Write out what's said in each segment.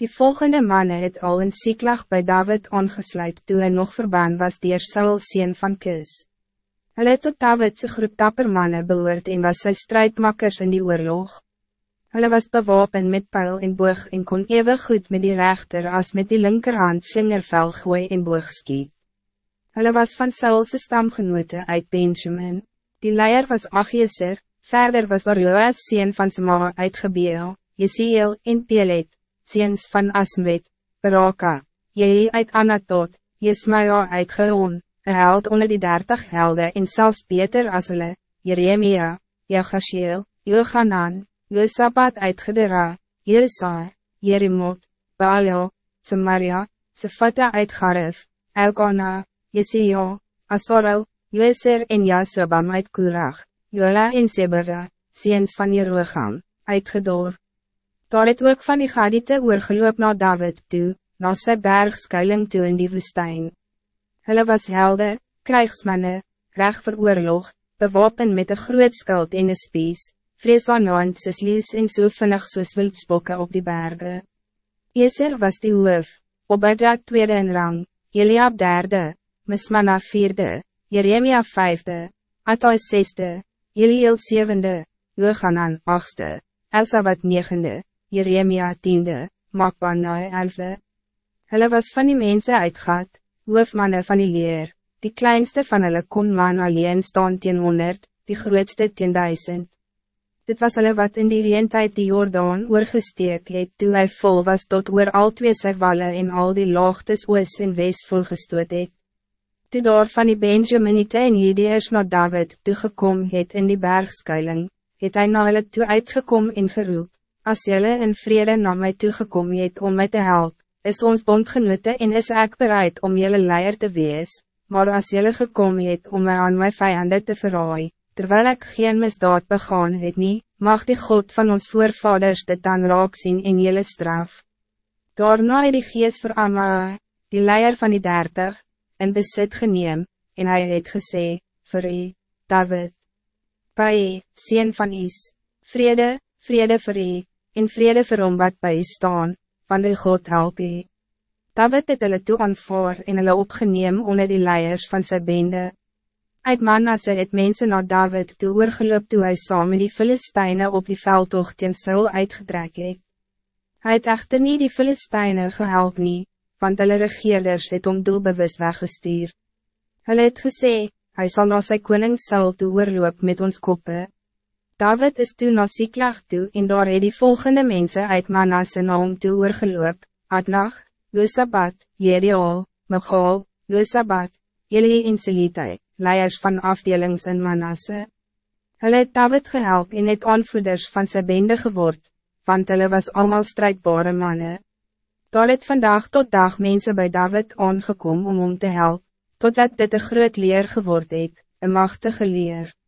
Die volgende mannen het al in Siklag bij David aangesluit toen hij nog verbaan was dier Saul sien van Kis. Hulle het tot Davidse groep dapper mannen behoort en was sy strijdmakkers in die oorlog. Hulle was bewapen met pijl en boog en kon even goed met die rechter als met die linkerhand singervel gooi en boog skiet. Hulle was van Saulse stamgenote uit Benjamin. Die leier was Achieser, verder was daar Joas sien van Sema uit Gebeel, Jesiel en Pelet seens van Asmet, Baraka, Jee uit Anatot, Jesmaja uit Geon, een held onder die dertig helden en zelfs beter as hulle, Jeremia, Jachashiel, Johanan, Josabat uit Gedera, Jeresa, Jeremot, Baalio, Samaria, Sefata uit Garef, Elkana, Jesio, Asorel, Joeser en Jasobam uit Kurach, Jola en Sebera, seens van Jeroegam, uit Gedor. Daar het ook van die Gadite oorgeloop na David toe, na sy bergskuiling toe in die woestijn. Hulle was helde, krijgsmanne, recht vir oorlog, bewapen met een groot skuld en een spies, vrees aan naand soos lees en so vinnig soos wildsbokke op die bergen. Eser was die hoof, Obadja tweede in rang, Eliab derde, Mismana vierde, Jeremia vijfde, Atai zesde, Eliel zevende, Johanan achtste, Elsa wat negende, Jeremia tiende, Makbanai elfde. Hulle was van die mensen uitgaat, hoofmanne van die leer, die kleinste van hulle kon man alleen staan teen honderd, die grootste teen duisend. Dit was hulle wat in die reentijd die Jordaan oorgesteek het toe hy vol was tot oor al twee sy walle en al die laagtes oos en wes volgestoot het. Toe daar van die Benjaminite en Jedeers na David toegekom het in die bergskuiling, het hy na hulle toe uitgekom en geroep. Als jullie in vrede naar mij toegekomen het om mij te helpen, is ons bondgenote en is ik bereid om jullie leier te wees, maar als jullie gekomen het om mij aan mijn vijanden te verraaien, terwijl ik geen misdaad begaan het niet, mag die God van ons voorvaders dit dan raak zien in jullie straf. Daarna het die geest voor Amma, die leier van die dertig, in besit geneem, en hij het gesê, vir u, David, by, sien van Is, vrede, vrede vir u, en vrede vir hom wat by staan, want die God help jy. David het hulle toe aanvaar en hulle opgeneem onder die leiers van sy bende. Uit Manasse het mense na David toe oorgeloop toe hy saam met die Filisteine op die veldtocht teen Saul uitgedrek het. Hy het echter nie die Filisteine gehelp nie, want hulle regeerders het om doelbewus weggestuur. Hulle het gesê, hy zal na sy koning Saul toe oorloop met ons koppe. David is toen na Siklag toe en daar het die volgende mensen uit Manasse na hom toe oorgeloop, Adnach, Josabat, Jeriol, Michal, Josabat, Eli en Selitai, leiers van afdelings in Manasse. Hulle het David gehelp en het aanvoerders van sy bende geword, want hulle was allemaal strijdbare mannen. Daar het vandaag tot dag mensen bij David aangekom om om te helpen, totdat dit een groot leer geword het, een machtige leer.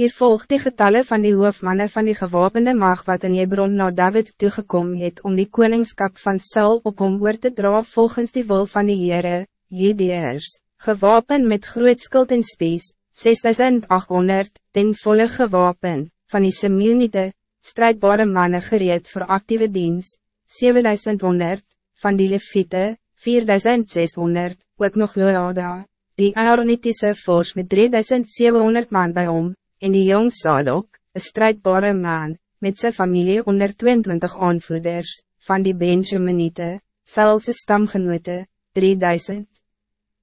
Hier volgt die getallen van die hoofmannen van die gewapende mag wat in Hebron naar David toegekom het om die koningskap van Saul op hom oor te dra volgens die wil van die Heere, Jedeers, gewapen met groot skuld en spies, 6800, ten volle gewapen, van die Semelite, strijdbare mannen gereed voor actieve dienst, 7100, van die Levite, 4600, ook nog Joada, die Aaronitiese fors met 3700 man bij om, en die jong Sadok, een strijdbare man, met zijn familie onder 22 aanvoerders, van die Benjaminite, Saulse stamgenote, 3000.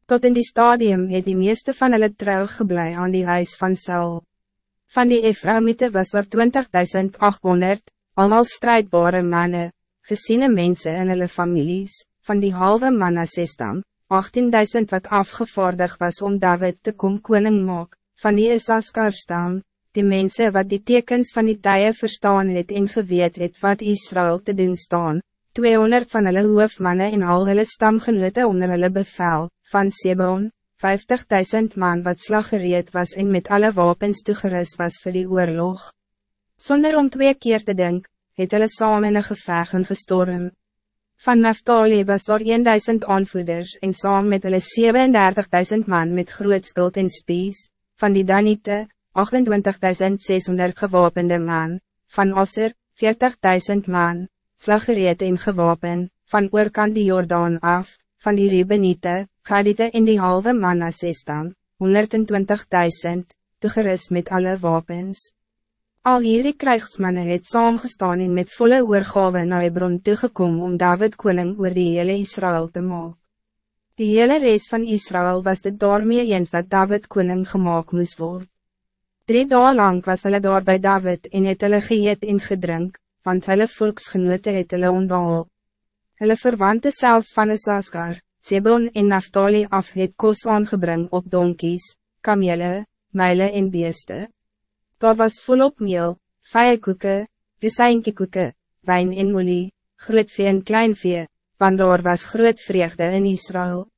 Tot in die stadium het die meeste van hulle trouw geblei aan die huis van Saul. Van die Ephraimite was er 20.800, allemaal strijdbare mannen, geziene mensen en hulle families, van die halve Manassestam, 18.000 wat afgevaardig was om David te kom koning maak, van die Isaskar stam, die mensen wat die tekens van die tye verstaan het en geweet het wat Israël te doen staan, 200 van hulle hoofmanne en al hulle stamgenote onder hulle bevel, van Sebon, 50.000 man wat slaggereed was en met alle wapens toegeris was voor die oorlog. Zonder om twee keer te denken, het hulle saam in een geveg en gestorm. Van Naftali was daar 1000 aanvoerders en saam met hulle 37.000 man met groot skuld en spies van die Danite, 28.600 gewapende man, van Osser, 40.000 man, slaggereed en gewapen, van oorkant die Jordaan af, van die Rebeniete, Gadite en die halve Manasse stam, 120.000, toegerust met alle wapens. Al hierdie krijgsmanne het saamgestaan en met volle oorgave na Hebron toegekom om David koning oor die hele Israël te maken. Die hele reis van Israël was dit daarmee eens dat David koning gemaakt moest worden. Drie dagen lang was hulle daar bij David en het hulle geëet en gedrink, want hulle volksgenote het hulle ontwaal. Hulle verwante selfs van Isaskar, Zebon en Naftali af het kos aangebring op donkies, kamele, meile en beeste. Daar was volop meel, vijekoeke, risijnkekoeke, wijn en olie, groot vee en klein vee, want daar was groot vreugde in Israël.